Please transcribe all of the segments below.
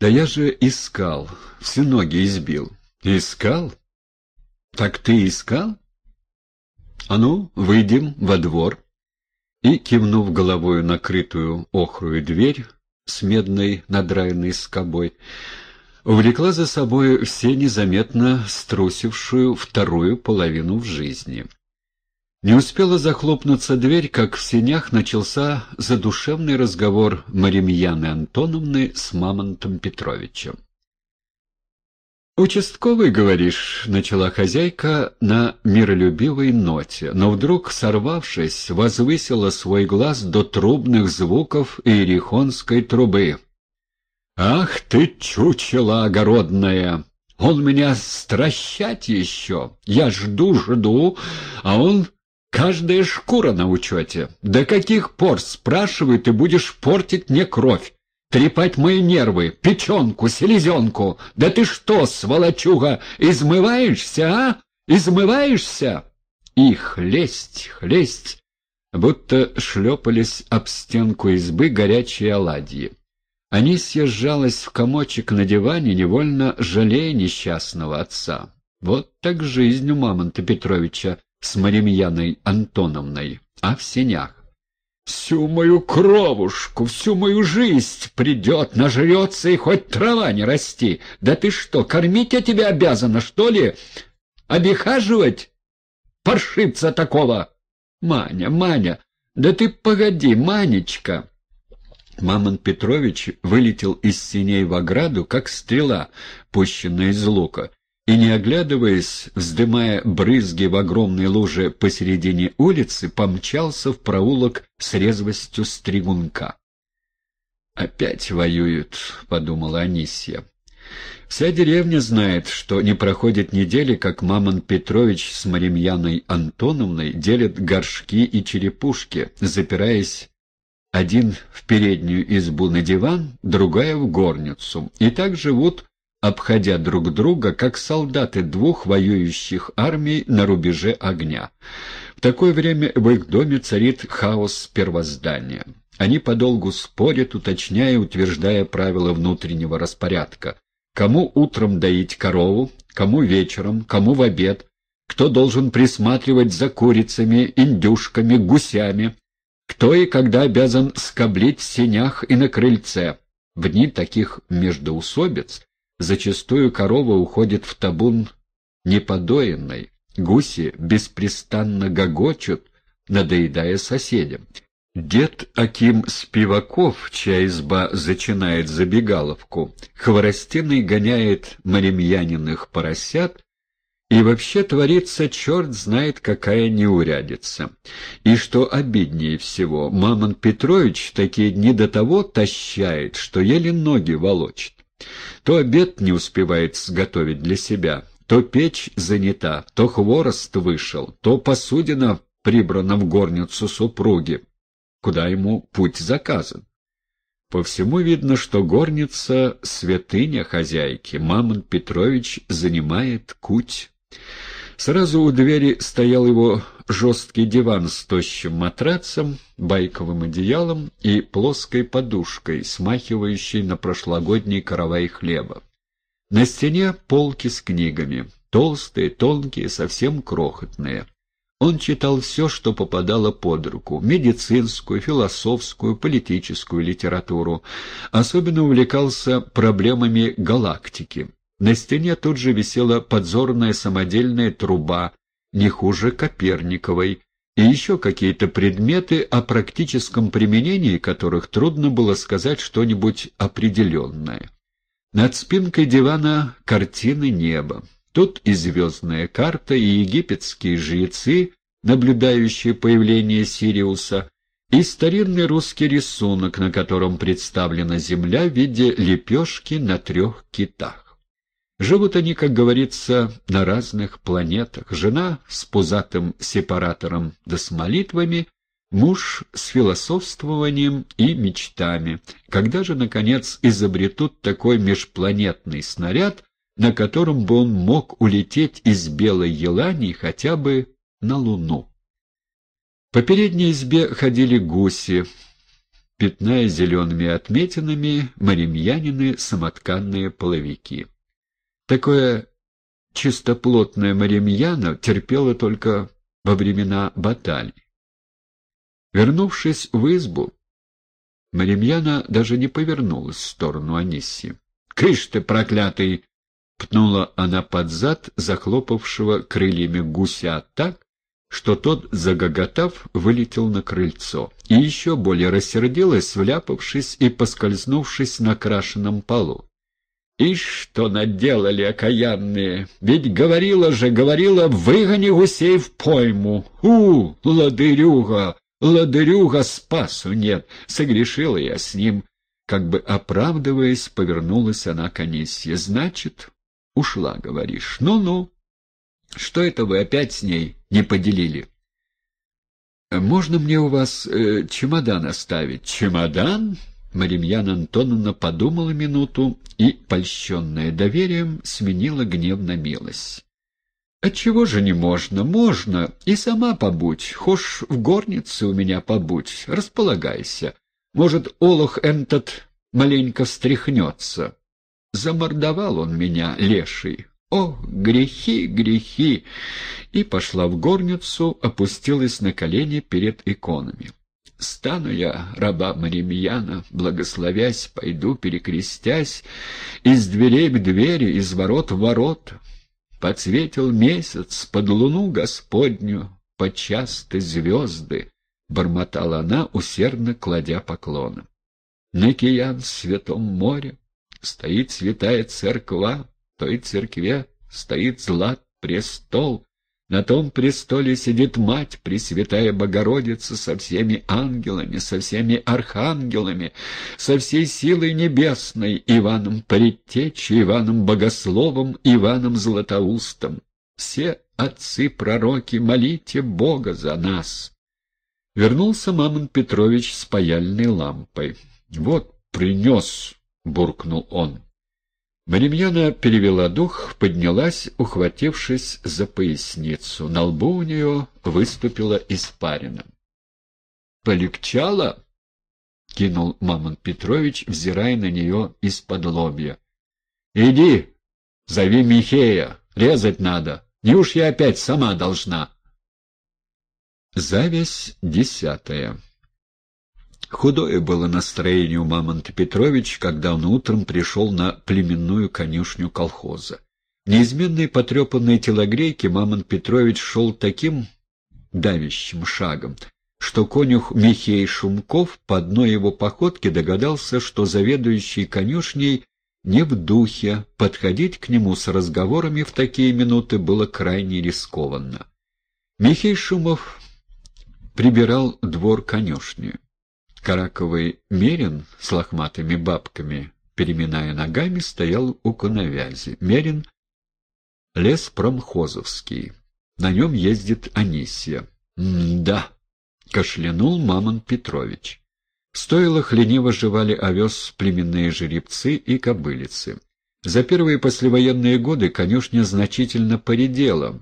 Да я же искал, все ноги избил. Искал? Так ты искал? А ну, выйдем во двор. И, кивнув головою накрытую охрую дверь с медной надраенной скобой, увлекла за собой все незаметно струсившую вторую половину в жизни. Не успела захлопнуться дверь, как в сенях начался задушевный разговор Маримьяны Антоновны с Мамонтом Петровичем. «Участковый, говоришь», — начала хозяйка на миролюбивой ноте, но вдруг, сорвавшись, возвысила свой глаз до трубных звуков иерихонской трубы. «Ах ты, чучело огородное! Он меня стращать еще! Я жду-жду, а он Каждая шкура на учете. До каких пор, спрашиваю, ты будешь портить мне кровь? Трепать мои нервы, печенку, селезенку. Да ты что, сволочуга, измываешься, а? Измываешься? И хлесть, хлесть, будто шлепались об стенку избы горячие оладьи. Они съезжалась в комочек на диване, невольно жалея несчастного отца. Вот так жизнь у Мамонта Петровича с Маримьяной Антоновной, а в сенях. Всю мою кровушку, всю мою жизнь придет, нажрется и хоть трава не расти. Да ты что, кормить я тебя обязана, что ли? Обихаживать? Паршивца такого! Маня, Маня, да ты погоди, Манечка!» Мамон Петрович вылетел из синей в ограду, как стрела, пущенная из лука, и, не оглядываясь, вздымая брызги в огромной луже посередине улицы, помчался в проулок с резвостью стригунка. «Опять воюют», — подумала Анисья. Вся деревня знает, что не проходит недели, как Мамон Петрович с Маримьяной Антоновной делят горшки и черепушки, запираясь один в переднюю избу на диван, другая в горницу, и так живут обходя друг друга, как солдаты двух воюющих армий на рубеже огня. В такое время в их доме царит хаос первоздания. Они подолгу спорят, уточняя и утверждая правила внутреннего распорядка. Кому утром доить корову, кому вечером, кому в обед, кто должен присматривать за курицами, индюшками, гусями, кто и когда обязан скоблить в сенях и на крыльце. В дни таких междоусобиц Зачастую корова уходит в табун неподоенной, гуси беспрестанно гогочут, надоедая соседям. Дед Аким Спиваков, чья изба зачинает забегаловку, хворостиной гоняет маремьяниных поросят, и вообще творится черт знает какая неурядица. И что обиднее всего, Мамон Петрович такие дни до того тащает, что еле ноги волочит. То обед не успевает сготовить для себя, то печь занята, то хворост вышел, то посудина прибрана в горницу супруги, куда ему путь заказан. По всему видно, что горница — святыня хозяйки, Мамон Петрович занимает куть. Сразу у двери стоял его жесткий диван с тощим матрацем, байковым одеялом и плоской подушкой, смахивающей на прошлогодний каравай хлеба. На стене полки с книгами, толстые, тонкие, совсем крохотные. Он читал все, что попадало под руку — медицинскую, философскую, политическую литературу. Особенно увлекался проблемами галактики. На стене тут же висела подзорная самодельная труба, не хуже Коперниковой, и еще какие-то предметы, о практическом применении которых трудно было сказать что-нибудь определенное. Над спинкой дивана картины неба. Тут и звездная карта, и египетские жрецы, наблюдающие появление Сириуса, и старинный русский рисунок, на котором представлена Земля в виде лепешки на трех китах. Живут они, как говорится, на разных планетах. Жена с пузатым сепаратором да с молитвами, муж с философствованием и мечтами. Когда же, наконец, изобретут такой межпланетный снаряд, на котором бы он мог улететь из Белой Елании хотя бы на Луну? По передней избе ходили гуси, пятная зелеными отметинами маримьянины самотканные половики. Такое чистоплотное маримьяна терпело только во времена баталий. Вернувшись в избу, Маримьяна даже не повернулась в сторону Анисси. «Кыш ты, проклятый!» — пнула она под зад захлопавшего крыльями гуся так, что тот, загоготав, вылетел на крыльцо, и еще более рассердилась, вляпавшись и поскользнувшись на крашенном полу. «Ишь, что наделали окаянные! Ведь говорила же, говорила, выгони гусей в пойму! У, ладырюга! Ладырюга спасу нет! Согрешила я с ним!» Как бы оправдываясь, повернулась она к Анисье. «Значит, ушла, говоришь? Ну-ну!» Что это вы опять с ней не поделили? «Можно мне у вас э, чемодан оставить?» «Чемодан?» Маримьяна Антоновна подумала минуту и, польщенная доверием, сменила гнев на милость. «Отчего же не можно? Можно. И сама побудь. Хошь в горнице у меня побудь. Располагайся. Может, олух этот маленько встряхнется. Замордовал он меня, леший. «О, грехи, грехи!» и пошла в горницу, опустилась на колени перед иконами. «Стану я, раба Маримьяна, благословясь, пойду, перекрестясь, из дверей к двери, из ворот в ворот. Подсветил месяц под луну Господню, под часты звезды», — бормотала она, усердно кладя поклоны. «На Киян, святом море, стоит святая церква, той церкве стоит злат престол. На том престоле сидит Мать, Пресвятая Богородица, со всеми ангелами, со всеми архангелами, со всей силой небесной, Иваном Предтечью, Иваном Богословом, Иваном Златоустом. Все отцы-пророки, молите Бога за нас. Вернулся Мамон Петрович с паяльной лампой. «Вот принес», — буркнул он. Маримьяна перевела дух, поднялась, ухватившись за поясницу. На лбу у нее выступила испарина. «Полегчало?» — кинул Мамон Петрович, взирая на нее из-под лобья. «Иди, зови Михея, резать надо. Не уж я опять сама должна». Зависть десятая Худое было настроение у Мамонта Петрович, когда он утром пришел на племенную конюшню колхоза. В неизменной потрепанной телогрейке Мамонт Петрович шел таким давящим шагом, что конюх Михей Шумков по одной его походке догадался, что заведующий конюшней не в духе, подходить к нему с разговорами в такие минуты было крайне рискованно. Михей Шумов прибирал двор конюшни. Караковый Мерин с лохматыми бабками, переминая ногами, стоял у коновязи. Мерин — лес промхозовский. На нем ездит Анисия. «Да», — кашлянул Мамон Петрович. В стойлах лениво жевали овес племенные жеребцы и кобылицы. За первые послевоенные годы конюшня значительно поредела.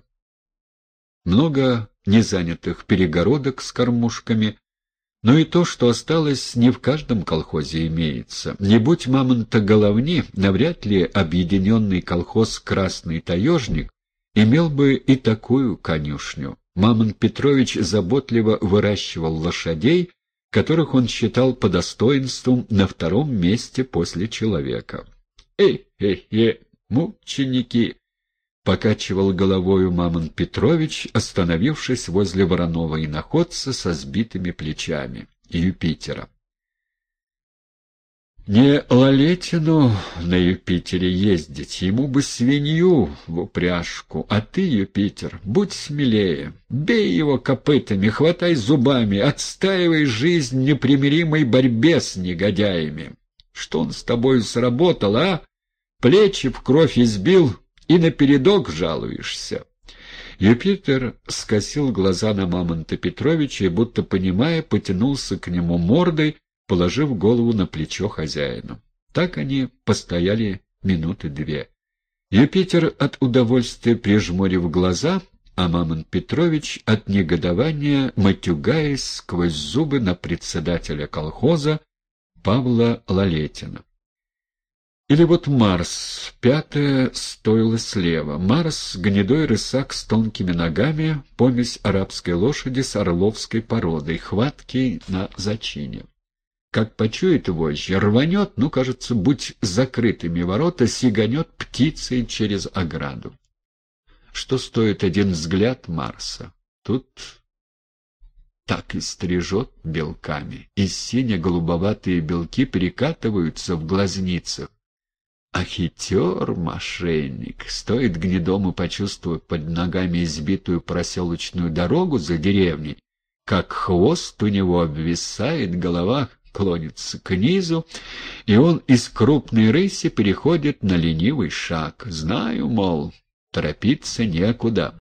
Много незанятых перегородок с кормушками, но и то, что осталось, не в каждом колхозе имеется. Не будь мамонта головни, навряд ли объединенный колхоз «Красный таежник» имел бы и такую конюшню. Мамонт Петрович заботливо выращивал лошадей, которых он считал по достоинству на втором месте после человека. «Эй-хе-хе, мученики!» Покачивал головою Мамон Петрович, остановившись возле вороного иноходца со сбитыми плечами Юпитера. Не Лалетину на Юпитере ездить, ему бы свинью в упряжку, а ты, Юпитер, будь смелее, бей его копытами, хватай зубами, отстаивай жизнь в непримиримой борьбе с негодяями. Что он с тобой сработал, а? Плечи в кровь избил, и напередок жалуешься. Юпитер скосил глаза на Мамонта Петровича и, будто понимая, потянулся к нему мордой, положив голову на плечо хозяину. Так они постояли минуты две. Юпитер, от удовольствия прижмурив глаза, а Мамон Петрович от негодования, матюгаясь сквозь зубы на председателя колхоза Павла Лалетина. Или вот Марс, пятое стоило слева. Марс — гнедой рысак с тонкими ногами, помесь арабской лошади с орловской породой, хваткий на зачине. Как почует вожжи, рванет, ну, кажется, будь закрытыми ворота, сиганет птицей через ограду. Что стоит один взгляд Марса? Тут так и стрижет белками, и сине-голубоватые белки перекатываются в глазницах, а хитер мошенник. Стоит гнедому почувствовать под ногами избитую проселочную дорогу за деревней, как хвост у него обвисает, голова клонится к низу, и он из крупной рыси переходит на ленивый шаг. Знаю, мол, торопиться некуда.